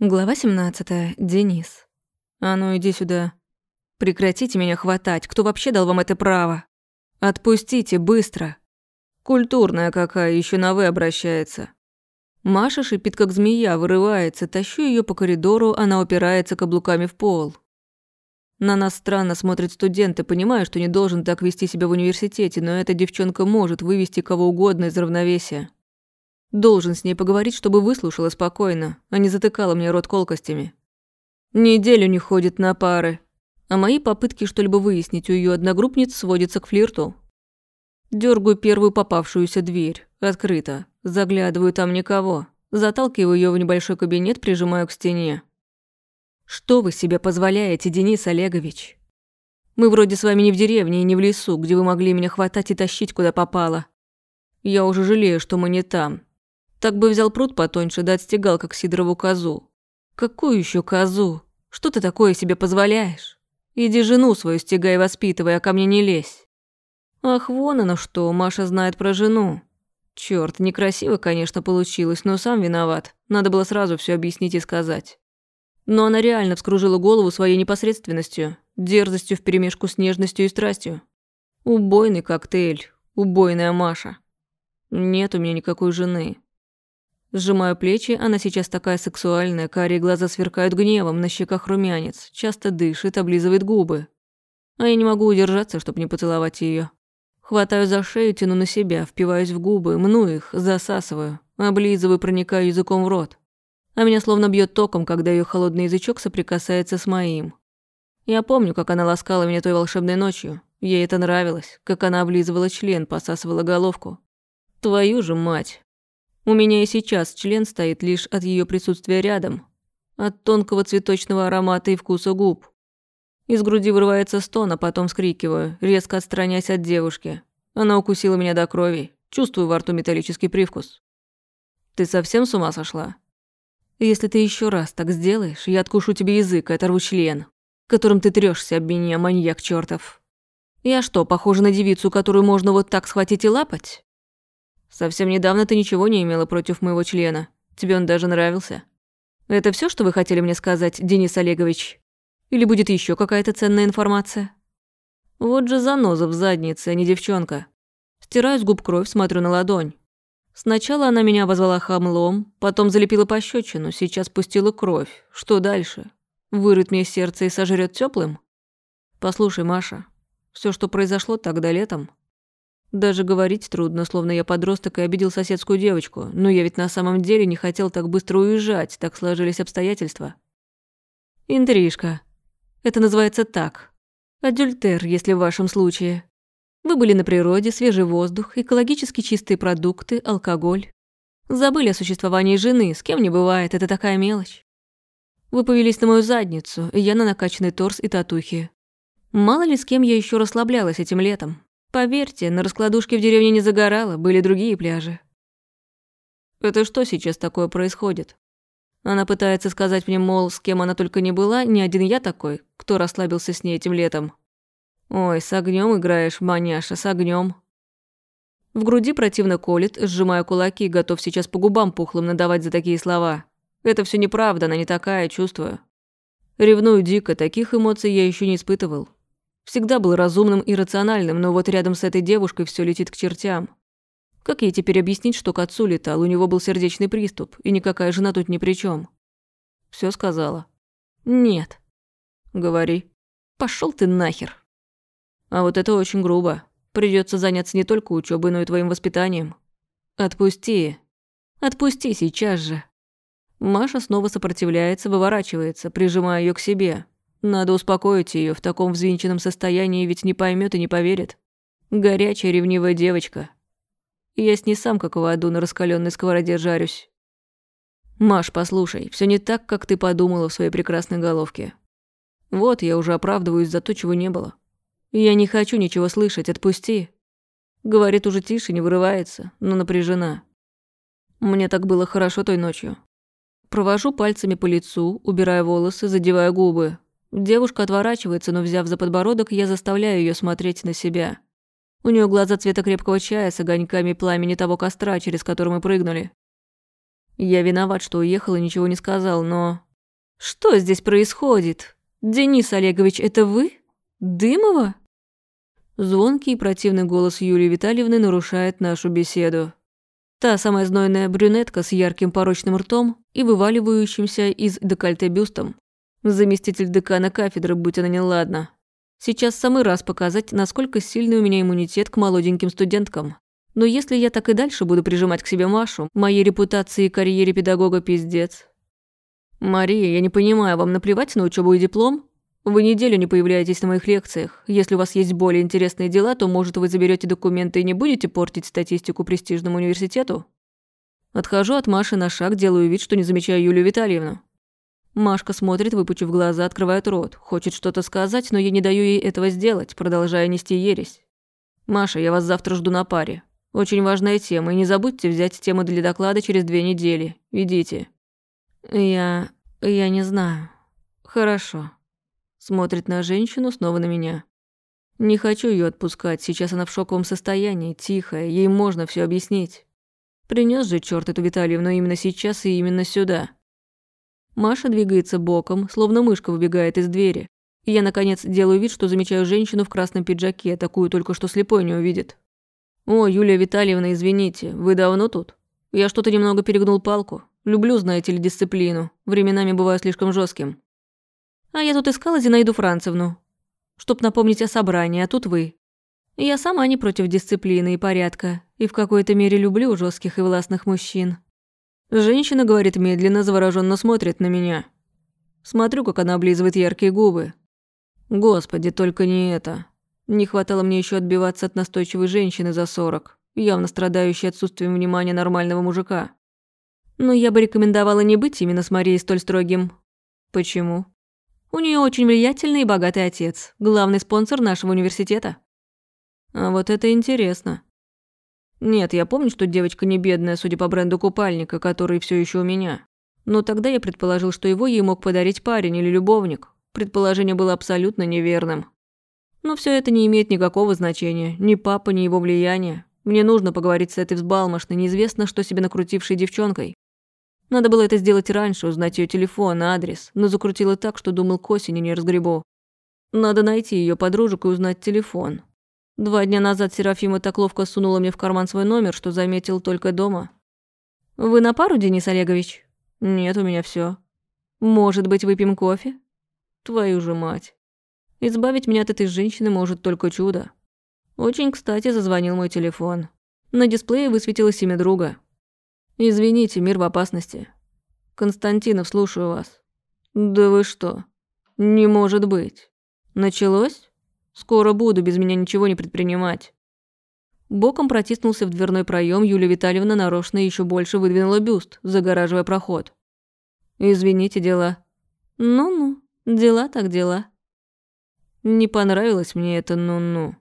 Глава 17. Денис. А ну иди сюда. Прекратите меня хватать. Кто вообще дал вам это право? Отпустите быстро. Культурная какая, еще на вы обращается. Маша шипит, как змея, вырывается, тащу ее по коридору, она упирается каблуками в пол. На нас странно смотрят студенты, понимаю, что не должен так вести себя в университете, но эта девчонка может вывести кого угодно из равновесия. Должен с ней поговорить, чтобы выслушала спокойно, а не затыкала мне рот колкостями. Неделю не ходит на пары, а мои попытки что-либо выяснить у ее одногруппниц сводятся к флирту. Дергаю первую попавшуюся дверь, открыто, заглядываю там никого, заталкиваю ее в небольшой кабинет, прижимаю к стене. Что вы себе позволяете, Денис Олегович? Мы вроде с вами не в деревне и не в лесу, где вы могли меня хватать и тащить куда попало. Я уже жалею, что мы не там, так бы взял пруд потоньше, да отстегал, как Сидорову козу. Какую еще козу? Что ты такое себе позволяешь? Иди жену свою стегай и воспитывай, а ко мне не лезь. Ах, вон оно что, Маша знает про жену. Черт, некрасиво, конечно, получилось, но сам виноват. Надо было сразу все объяснить и сказать. Но она реально вскружила голову своей непосредственностью, дерзостью вперемешку с нежностью и страстью. Убойный коктейль, убойная Маша. Нет у меня никакой жены. Сжимаю плечи, она сейчас такая сексуальная, карие глаза сверкают гневом, на щеках румянец, часто дышит, облизывает губы. А я не могу удержаться, чтобы не поцеловать ее. Хватаю за шею, тяну на себя, впиваюсь в губы, мну их, засасываю, облизываю, проникаю языком в рот. А меня словно бьет током, когда ее холодный язычок соприкасается с моим. Я помню, как она ласкала меня той волшебной ночью. Ей это нравилось, как она облизывала член, посасывала головку. Твою же мать, у меня и сейчас член стоит лишь от ее присутствия рядом, от тонкого цветочного аромата и вкуса губ. Из груди вырывается стон, а потом скрикиваю, резко отстраняясь от девушки. Она укусила меня до крови, чувствую во рту металлический привкус. Ты совсем с ума сошла? Если ты еще раз так сделаешь, я откушу тебе язык и оторву член, которым ты трешься об меня, маньяк чертов. Я что, похожа на девицу, которую можно вот так схватить и лапать? Совсем недавно ты ничего не имела против моего члена. Тебе он даже нравился. Это все, что вы хотели мне сказать, Денис Олегович? Или будет еще какая-то ценная информация? Вот же заноза в заднице, а не девчонка. Стираю с губ кровь, смотрю на ладонь. Сначала она меня обозвала хамлом, потом залепила пощечину, сейчас пустила кровь. Что дальше? Вырыт мне сердце и сожрет теплым? Послушай, Маша, все, что произошло тогда летом, даже говорить трудно, словно я подросток и обидел соседскую девочку, но я ведь на самом деле не хотел так быстро уезжать, так сложились обстоятельства. Интрижка. Это называется так. Адюльтер, если в вашем случае. Вы были на природе, свежий воздух, экологически чистые продукты, алкоголь. Забыли о существовании жены, с кем не бывает, это такая мелочь. Вы повелись на мою задницу, я на накачанный торс и татухи. Мало ли с кем я еще расслаблялась этим летом. Поверьте, на раскладушке в деревне не загорало, были другие пляжи. Это что сейчас такое происходит? Она пытается сказать мне, мол, с кем она только не была, не один я такой, кто расслабился с ней этим летом. Ой, с огнем играешь, маняша, с огнем. В груди противно колет, сжимая кулаки, готов сейчас по губам пухлым надавать за такие слова. Это все неправда, она не такая, чувствую. Ревную дико, таких эмоций я еще не испытывал. Всегда был разумным и рациональным, но вот рядом с этой девушкой все летит к чертям. Как ей теперь объяснить, что к отцу летал, у него был сердечный приступ, и никакая жена тут ни при чем? Все сказала. Нет. Говори. Пошел ты нахер. А вот это очень грубо. Придется заняться не только учебой, но и твоим воспитанием. Отпусти. Отпусти сейчас же. Маша снова сопротивляется, выворачивается, прижимая ее к себе, надо успокоить ее в таком взвинченном состоянии, ведь не поймет и не поверит. Горячая ревнивая девочка. Я с ней сам, как в аду, на раскаленной сковороде жарюсь. Маш, послушай, все не так, как ты подумала в своей прекрасной головке. Вот я уже оправдываюсь за то, чего не было. Я не хочу ничего слышать, отпусти. Говорит уже тише, не вырывается, но напряжена. Мне так было хорошо той ночью. Провожу пальцами по лицу, убирая волосы, задевая губы, Девушка отворачивается, но, взяв за подбородок, я заставляю ее смотреть на себя. У нее глаза цвета крепкого чая с огоньками пламени того костра, через который мы прыгнули. Я виноват, что уехал и ничего не сказал, но... Что здесь происходит? Денис Олегович, это вы? Дымова? Звонкий и противный голос Юлии Витальевны нарушает нашу беседу. Та самая знойная брюнетка с ярким порочным ртом и вываливающимся из декольте бюстом. Заместитель декана кафедры, будь она неладна. Сейчас самый раз показать, насколько сильный у меня иммунитет к молоденьким студенткам. Но если я так и дальше буду прижимать к себе Машу, моей репутации и карьере педагога пиздец. Мария, я не понимаю, вам наплевать на учебу и диплом? Вы неделю не появляетесь на моих лекциях. Если у вас есть более интересные дела, то, может, вы заберете документы и не будете портить статистику престижному университету? Отхожу от Маши на шаг, делаю вид, что не замечаю Юлию Витальевну. Машка смотрит, выпучив глаза, открывает рот. Хочет что-то сказать, но я не даю ей этого сделать, продолжая нести ересь. «Маша, я вас завтра жду на паре. Очень важная тема, и не забудьте взять тему для доклада через две недели. Идите». «Я... я не знаю. Хорошо». Смотрит на женщину, снова на меня. Не хочу ее отпускать, сейчас она в шоковом состоянии, тихая, ей можно все объяснить. Принес же черт эту Витальевну именно сейчас и именно сюда. Маша двигается боком, словно мышка выбегает из двери. И я, наконец, делаю вид, что замечаю женщину в красном пиджаке, такую только что слепой не увидит. «О, Юлия Витальевна, извините, вы давно тут? Я что-то немного перегнул палку. Люблю, знаете ли, дисциплину. Временами бываю слишком жестким. А я тут искала Зинаиду Францевну, чтоб напомнить о собрании, а тут вы. Я сама не против дисциплины и порядка, и в какой-то мере люблю жестких и властных мужчин. Женщина, говорит медленно, завороженно смотрит на меня. Смотрю, как она облизывает яркие губы. Господи, только не это. Не хватало мне еще отбиваться от настойчивой женщины за сорок, явно страдающей отсутствием внимания нормального мужика. Но я бы рекомендовала не быть именно с Марией столь строгим. Почему? У нее очень влиятельный и богатый отец, главный спонсор нашего университета. А вот это интересно. Нет, я помню, что девочка не бедная, судя по бренду купальника, который все еще у меня. Но тогда я предположил, что его ей мог подарить парень или любовник. Предположение было абсолютно неверным. Но все это не имеет никакого значения. Ни папа, ни его влияние. Мне нужно поговорить с этой взбалмошной, неизвестно что себе накрутившей девчонкой. Надо было это сделать раньше, узнать ее телефон, адрес, но закрутила так, что думал к осени не разгребу. Надо найти ее подружек и узнать телефон. Два дня назад Серафима так ловко сунула мне в карман свой номер, что заметил только дома. «Вы на пару, Денис Олегович?» «Нет, у меня все. «Может быть, выпьем кофе?» «Твою же мать. Избавить меня от этой женщины может только чудо». Очень кстати зазвонил мой телефон. На дисплее высветилось имя друга. «Извините, мир в опасности. Константинов, слушаю вас». «Да вы что? Не может быть. Началось?» Скоро буду, без меня ничего не предпринимать». Боком протиснулся в дверной проем, Юлия Витальевна нарочно еще больше выдвинула бюст, загораживая проход. «Извините, дела». «Ну-ну, дела так дела». Не понравилось мне это «ну-ну».